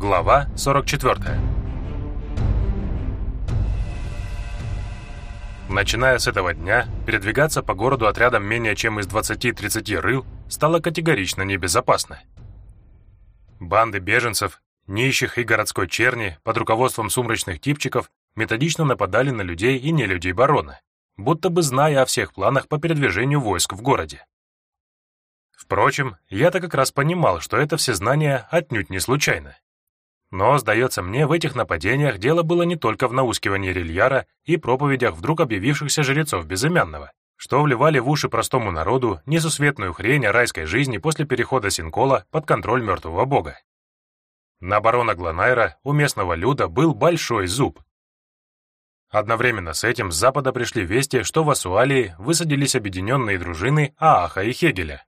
Глава 44 Начиная с этого дня, передвигаться по городу отрядом менее чем из 20-30 рыл стало категорично небезопасно. Банды беженцев, нищих и городской черни под руководством сумрачных типчиков методично нападали на людей и не людей барона, будто бы зная о всех планах по передвижению войск в городе. Впрочем, я-то как раз понимал, что это все знания отнюдь не случайно. Но, сдается мне, в этих нападениях дело было не только в наускивании рельяра и проповедях вдруг объявившихся жрецов Безымянного, что вливали в уши простому народу несусветную хрень о райской жизни после перехода Синкола под контроль мертвого бога. На барона Гланайра у местного люда был большой зуб. Одновременно с этим с запада пришли вести, что в Асуалии высадились объединенные дружины Ааха и Хегеля,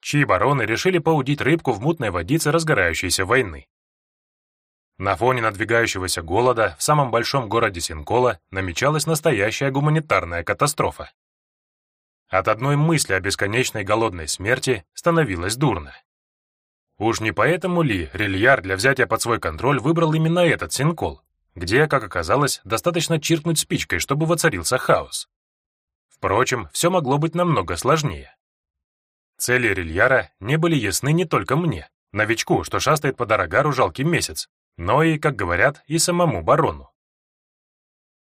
чьи бароны решили поудить рыбку в мутной водице разгорающейся войны. На фоне надвигающегося голода в самом большом городе Синкола намечалась настоящая гуманитарная катастрофа. От одной мысли о бесконечной голодной смерти становилось дурно. Уж не поэтому ли Рильяр для взятия под свой контроль выбрал именно этот Синкол, где, как оказалось, достаточно чиркнуть спичкой, чтобы воцарился хаос? Впрочем, все могло быть намного сложнее. Цели Рильяра не были ясны не только мне, новичку, что шастает по Дорогару жалкий месяц, но и, как говорят, и самому барону.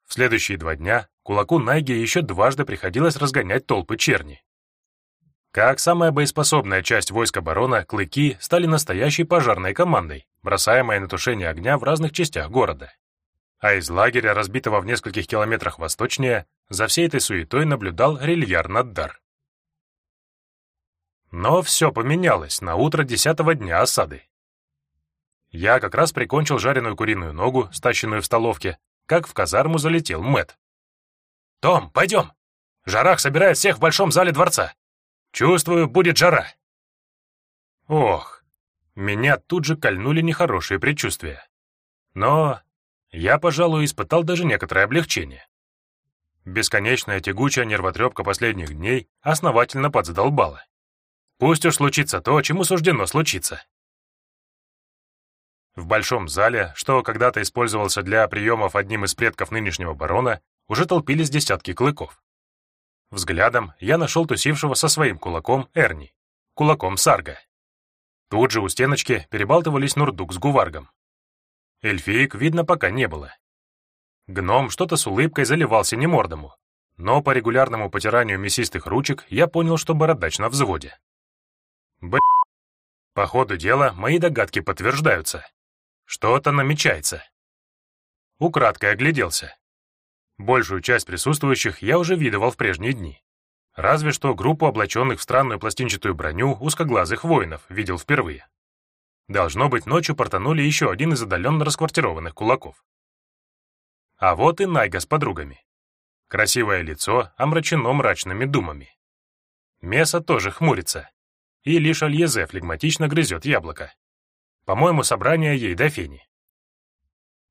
В следующие два дня кулаку Найге еще дважды приходилось разгонять толпы черни. Как самая боеспособная часть войска барона, клыки стали настоящей пожарной командой, бросаемой на тушение огня в разных частях города. А из лагеря, разбитого в нескольких километрах восточнее, за всей этой суетой наблюдал рельяр Наддар. Но все поменялось на утро десятого дня осады. Я как раз прикончил жареную куриную ногу, стащенную в столовке, как в казарму залетел Мэт. «Том, пойдем! Жарах собирает всех в большом зале дворца. Чувствую, будет жара!» Ох, меня тут же кольнули нехорошие предчувствия. Но я, пожалуй, испытал даже некоторое облегчение. Бесконечная тягучая нервотрепка последних дней основательно подзадолбала. Пусть уж случится то, чему суждено случиться. В большом зале, что когда-то использовался для приемов одним из предков нынешнего барона, уже толпились десятки клыков. Взглядом я нашел тусившего со своим кулаком Эрни, кулаком Сарга. Тут же у стеночки перебалтывались Нурдук с Гуваргом. Эльфиек видно пока не было. Гном что-то с улыбкой заливался немордому, но по регулярному потиранию мясистых ручек я понял, что бородач на взводе. Б***. По ходу дела мои догадки подтверждаются. Что-то намечается. Украдкой огляделся. Большую часть присутствующих я уже видывал в прежние дни. Разве что группу облаченных в странную пластинчатую броню узкоглазых воинов видел впервые. Должно быть, ночью портанули еще один из отдаленно расквартированных кулаков. А вот и Найга с подругами. Красивое лицо омрачено мрачными думами. Меса тоже хмурится, и лишь Альезе флегматично грызет яблоко. По-моему, собрание ей до фени.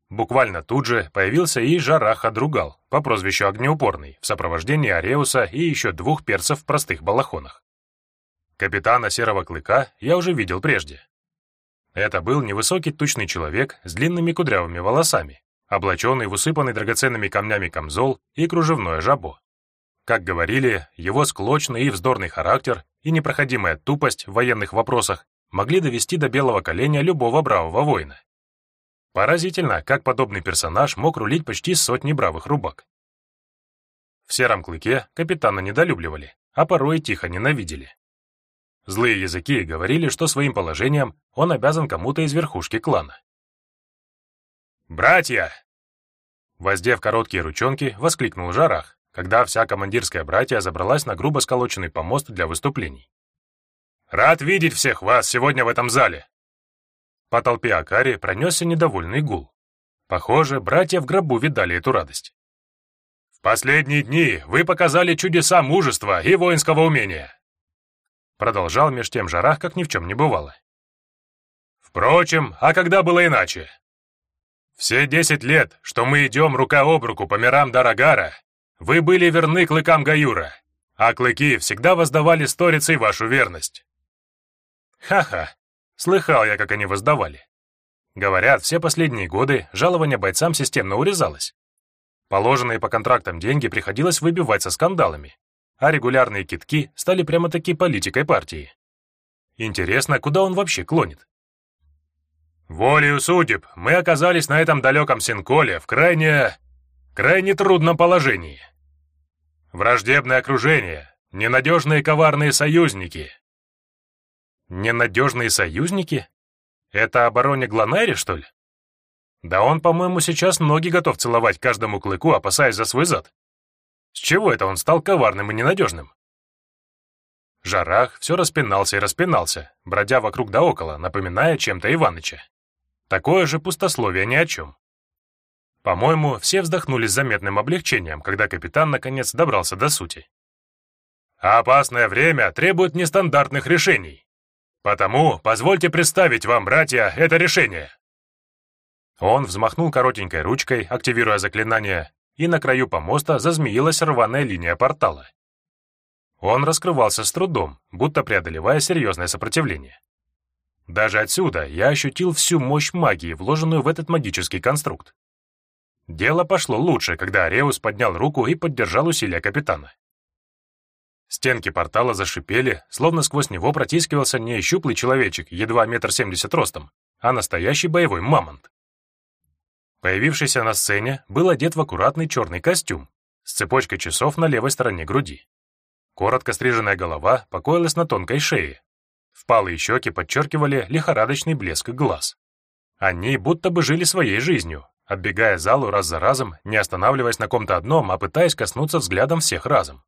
Буквально тут же появился и Жараха Другал по прозвищу Огнеупорный в сопровождении Ареуса и еще двух перцев в простых балахонах. Капитана Серого Клыка я уже видел прежде. Это был невысокий тучный человек с длинными кудрявыми волосами, облаченный в усыпанный драгоценными камнями камзол и кружевное жабо. Как говорили, его склочный и вздорный характер и непроходимая тупость в военных вопросах могли довести до белого коленя любого бравого воина. Поразительно, как подобный персонаж мог рулить почти сотни бравых рубак. В сером клыке капитана недолюбливали, а порой тихо ненавидели. Злые языки говорили, что своим положением он обязан кому-то из верхушки клана. «Братья!» Воздев короткие ручонки, воскликнул Жарах, когда вся командирская братья забралась на грубо сколоченный помост для выступлений. Рад видеть всех вас сегодня в этом зале!» По толпе Акари пронесся недовольный гул. Похоже, братья в гробу видали эту радость. «В последние дни вы показали чудеса мужества и воинского умения!» Продолжал меж тем жарах, как ни в чем не бывало. «Впрочем, а когда было иначе? Все десять лет, что мы идем рука об руку по мирам Дарагара, вы были верны клыкам Гаюра, а клыки всегда воздавали сторицей вашу верность. Ха-ха, слыхал я, как они воздавали. Говорят, все последние годы жалование бойцам системно урезалось. Положенные по контрактам деньги приходилось выбивать со скандалами, а регулярные китки стали прямо-таки политикой партии. Интересно, куда он вообще клонит? Волею судеб мы оказались на этом далеком Синколе в крайне... крайне трудном положении. Враждебное окружение, ненадежные коварные союзники. Ненадежные союзники? Это обороне Гланайре, что ли? Да он, по-моему, сейчас ноги готов целовать каждому клыку, опасаясь за свой зад. С чего это он стал коварным и ненадежным? Жарах все распинался и распинался, бродя вокруг да около, напоминая чем-то Иваныча. Такое же пустословие ни о чем. По-моему, все вздохнули с заметным облегчением, когда капитан наконец добрался до сути. «Опасное время требует нестандартных решений. Потому позвольте представить вам, братья, это решение». Он взмахнул коротенькой ручкой, активируя заклинание, и на краю помоста зазмеилась рваная линия портала. Он раскрывался с трудом, будто преодолевая серьезное сопротивление. Даже отсюда я ощутил всю мощь магии, вложенную в этот магический конструкт. Дело пошло лучше, когда Ареус поднял руку и поддержал усилия капитана. Стенки портала зашипели, словно сквозь него протискивался не щуплый человечек, едва метр семьдесят ростом, а настоящий боевой мамонт. Появившийся на сцене был одет в аккуратный черный костюм с цепочкой часов на левой стороне груди. Коротко стриженная голова покоилась на тонкой шее. Впалые щеки подчеркивали лихорадочный блеск глаз. Они будто бы жили своей жизнью, оббегая залу раз за разом, не останавливаясь на ком-то одном, а пытаясь коснуться взглядом всех разом.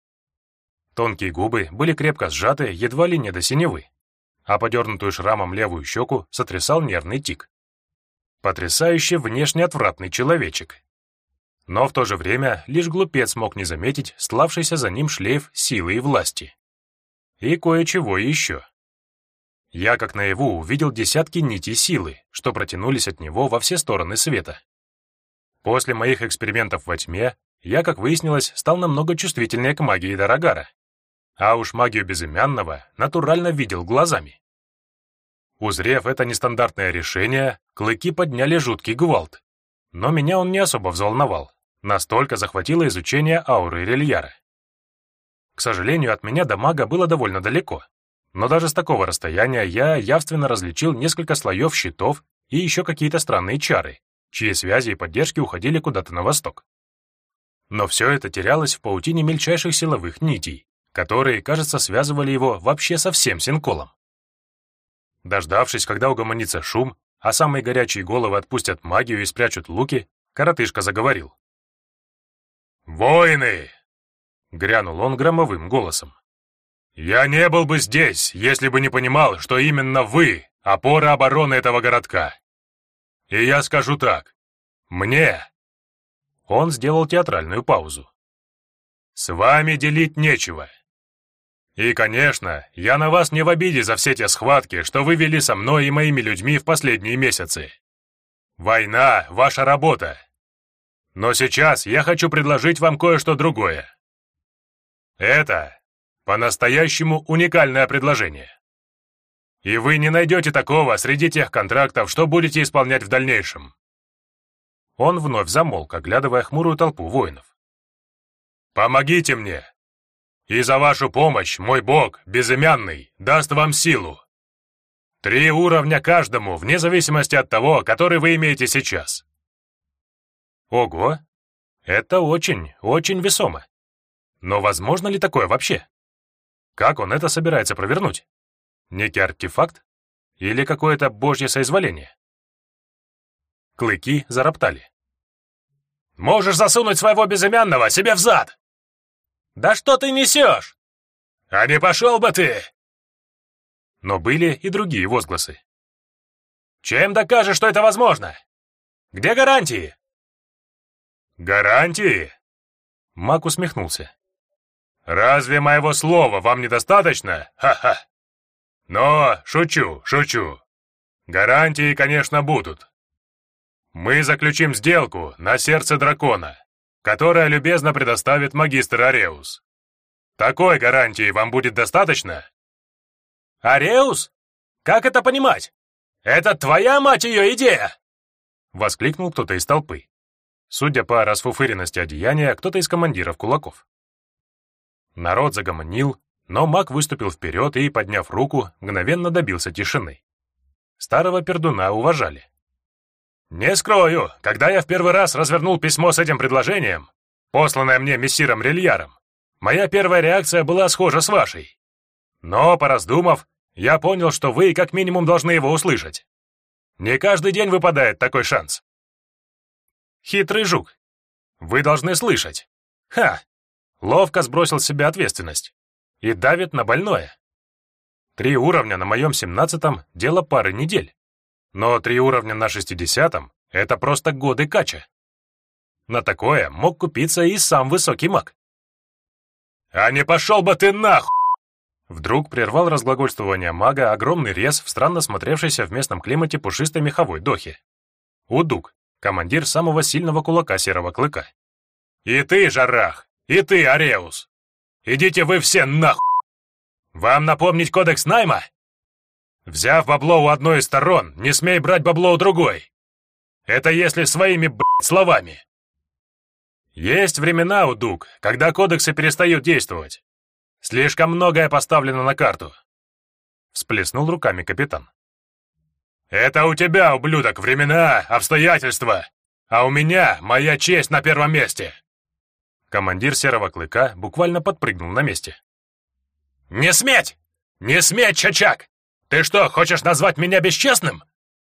Тонкие губы были крепко сжаты, едва ли не до синевы, а подернутую шрамом левую щеку сотрясал нервный тик. Потрясающе внешне отвратный человечек. Но в то же время лишь глупец мог не заметить стлавшийся за ним шлейф силы и власти. И кое-чего еще. Я, как наяву, увидел десятки нитей силы, что протянулись от него во все стороны света. После моих экспериментов во тьме, я, как выяснилось, стал намного чувствительнее к магии Дорогара. А уж магию безымянного натурально видел глазами. Узрев это нестандартное решение, клыки подняли жуткий гвалт. Но меня он не особо взволновал. Настолько захватило изучение ауры Рельяра. К сожалению, от меня до мага было довольно далеко. Но даже с такого расстояния я явственно различил несколько слоев щитов и еще какие-то странные чары, чьи связи и поддержки уходили куда-то на восток. Но все это терялось в паутине мельчайших силовых нитей, которые, кажется, связывали его вообще со всем Синколом. Дождавшись, когда угомонится шум, а самые горячие головы отпустят магию и спрячут луки, коротышка заговорил. «Воины!» — грянул он громовым голосом. «Я не был бы здесь, если бы не понимал, что именно вы — опора обороны этого городка. И я скажу так. Мне...» Он сделал театральную паузу. «С вами делить нечего. И, конечно, я на вас не в обиде за все те схватки, что вы вели со мной и моими людьми в последние месяцы. Война — ваша работа. Но сейчас я хочу предложить вам кое-что другое. Это по-настоящему уникальное предложение. И вы не найдете такого среди тех контрактов, что будете исполнять в дальнейшем. Он вновь замолк, оглядывая хмурую толпу воинов. «Помогите мне!» И за вашу помощь мой бог, безымянный, даст вам силу. Три уровня каждому, вне зависимости от того, который вы имеете сейчас. Ого, это очень, очень весомо. Но возможно ли такое вообще? Как он это собирается провернуть? Некий артефакт? Или какое-то божье соизволение? Клыки зароптали. «Можешь засунуть своего безымянного себе в зад!» «Да что ты несешь?» «А не пошел бы ты!» Но были и другие возгласы. «Чем докажешь, что это возможно? Где гарантии?» «Гарантии?» Мак усмехнулся. «Разве моего слова вам недостаточно? Ха-ха! Но шучу, шучу. Гарантии, конечно, будут. Мы заключим сделку на сердце дракона которое любезно предоставит магистр Ареус. Такой гарантии вам будет достаточно? Ареус? Как это понимать? Это твоя, мать ее, идея? Воскликнул кто-то из толпы. Судя по расфуфыренности одеяния, кто-то из командиров кулаков. Народ загомонил, но маг выступил вперед и, подняв руку, мгновенно добился тишины. Старого пердуна уважали. «Не скрою, когда я в первый раз развернул письмо с этим предложением, посланное мне мессиром Рильяром, моя первая реакция была схожа с вашей. Но, пораздумав, я понял, что вы как минимум должны его услышать. Не каждый день выпадает такой шанс. Хитрый жук. Вы должны слышать. Ха! Ловко сбросил с себя ответственность. И давит на больное. Три уровня на моем семнадцатом — дело пары недель. Но три уровня на шестидесятом — это просто годы кача. На такое мог купиться и сам высокий маг. «А не пошел бы ты нахуй!» Вдруг прервал разглагольствование мага огромный рез в странно смотревшейся в местном климате пушистой меховой дохе. Удук, командир самого сильного кулака серого клыка. «И ты, Жарах! И ты, Ареус! Идите вы все нахуй! Вам напомнить кодекс найма? Взяв бабло у одной из сторон, не смей брать бабло у другой. Это если своими, блядь, словами. Есть времена, Удук, когда кодексы перестают действовать. Слишком многое поставлено на карту. Всплеснул руками капитан. Это у тебя, ублюдок, времена, обстоятельства, а у меня моя честь на первом месте. Командир Серого Клыка буквально подпрыгнул на месте. «Не сметь! Не сметь, Чачак! Ты что, хочешь назвать меня бесчестным?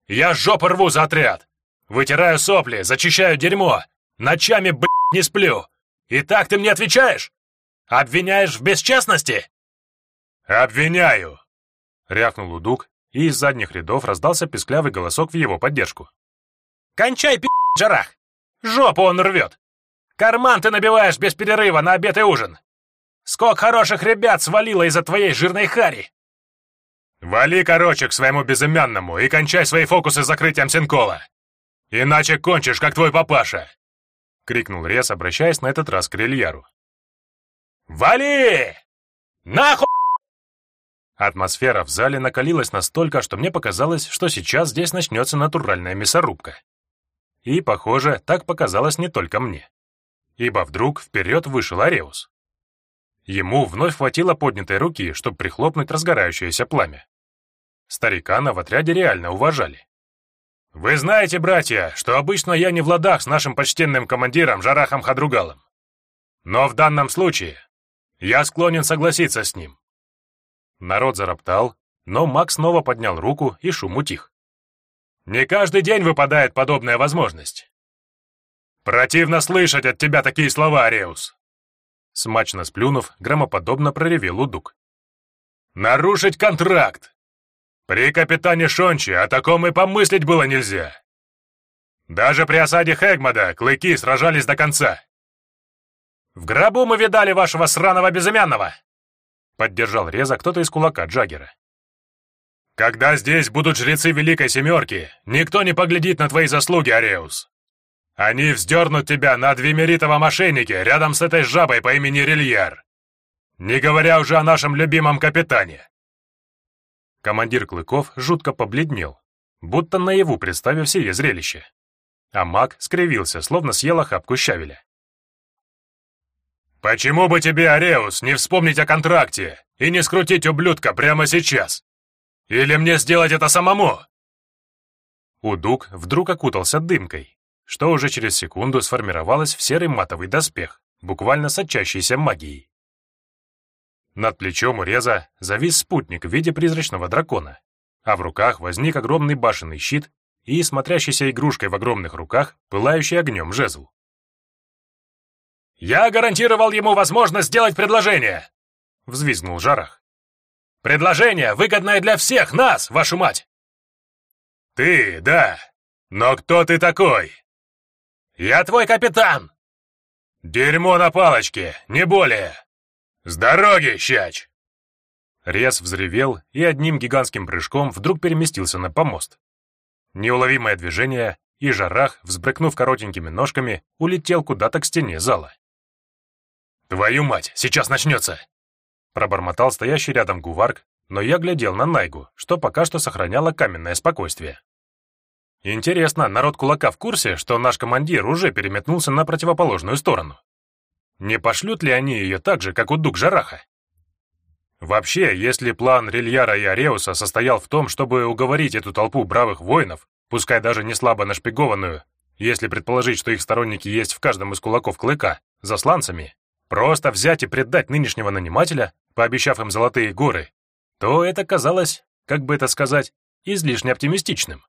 Я жопу рву за отряд! Вытираю сопли, зачищаю дерьмо, ночами, блядь, не сплю! И так ты мне отвечаешь? Обвиняешь в бесчестности?» «Обвиняю!» — рявкнул Удук, и из задних рядов раздался песклявый голосок в его поддержку. «Кончай, пи***, Джарах! Жопу он рвет! Карман ты набиваешь без перерыва на обед и ужин! Сколько хороших ребят свалило из-за твоей жирной хари!» «Вали, короче, к своему безымянному и кончай свои фокусы с закрытием Синкола! Иначе кончишь, как твой папаша!» — крикнул Рес, обращаясь на этот раз к Рильяру. «Вали! Нахуй!» Атмосфера в зале накалилась настолько, что мне показалось, что сейчас здесь начнется натуральная мясорубка. И, похоже, так показалось не только мне. Ибо вдруг вперед вышел Ареус. Ему вновь хватило поднятой руки, чтобы прихлопнуть разгорающееся пламя. Старикана в отряде реально уважали. «Вы знаете, братья, что обычно я не в ладах с нашим почтенным командиром Жарахом Хадругалом. Но в данном случае я склонен согласиться с ним. Народ зароптал, но Макс снова поднял руку, и шум утих. Не каждый день выпадает подобная возможность. Противно слышать от тебя такие слова, Ареус. Смачно сплюнув, громоподобно проревел Удук. Нарушить контракт! При капитане Шонче о таком и помыслить было нельзя. Даже при осаде Хэгмада клыки сражались до конца. «В гробу мы видали вашего сраного безымянного!» Поддержал Реза кто-то из кулака Джаггера. «Когда здесь будут жрецы Великой Семерки, никто не поглядит на твои заслуги, Ареус. Они вздернут тебя на двемеритовом ошейнике рядом с этой жабой по имени Рильяр. Не говоря уже о нашем любимом капитане». Командир Клыков жутко побледнел, будто наяву представив сие зрелище. А маг скривился, словно съел охапку щавеля. «Почему бы тебе, Ареус, не вспомнить о контракте и не скрутить ублюдка прямо сейчас? Или мне сделать это самому?» Удук вдруг окутался дымкой, что уже через секунду сформировалось в серый матовый доспех, буквально сочащийся магией. Над плечом у Реза завис спутник в виде призрачного дракона, а в руках возник огромный башенный щит и смотрящийся игрушкой в огромных руках, пылающий огнем жезл. «Я гарантировал ему возможность сделать предложение!» — взвизгнул Жарах. «Предложение, выгодное для всех нас, вашу мать!» «Ты, да. Но кто ты такой?» «Я твой капитан!» «Дерьмо на палочке, не более! С дороги, щач!» Рез взревел и одним гигантским прыжком вдруг переместился на помост. Неуловимое движение, и Жарах, взбрыкнув коротенькими ножками, улетел куда-то к стене зала. «Твою мать, сейчас начнется!» Пробормотал стоящий рядом Гуварк, но я глядел на Найгу, что пока что сохраняло каменное спокойствие. Интересно, народ кулака в курсе, что наш командир уже переметнулся на противоположную сторону? Не пошлют ли они ее так же, как у Дуг Жараха? Вообще, если план Рильяра и Ареуса состоял в том, чтобы уговорить эту толпу бравых воинов, пускай даже не слабо нашпигованную, если предположить, что их сторонники есть в каждом из кулаков клыка, засланцами, просто взять и предать нынешнего нанимателя, пообещав им золотые горы, то это казалось, как бы это сказать, излишне оптимистичным.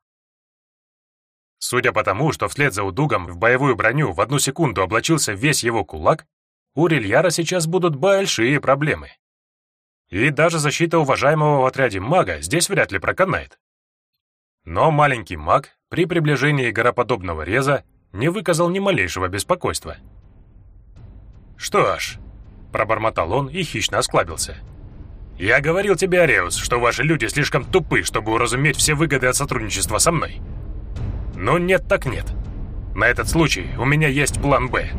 Судя по тому, что вслед за Удугом в боевую броню в одну секунду облачился весь его кулак, у Рильяра сейчас будут большие проблемы. И даже защита уважаемого в отряде мага здесь вряд ли проканает. Но маленький маг при приближении гороподобного реза не выказал ни малейшего беспокойства. «Что ж», — пробормотал он и хищно осклабился. «Я говорил тебе, Ареус, что ваши люди слишком тупы, чтобы уразуметь все выгоды от сотрудничества со мной. Но нет так нет. На этот случай у меня есть план «Б».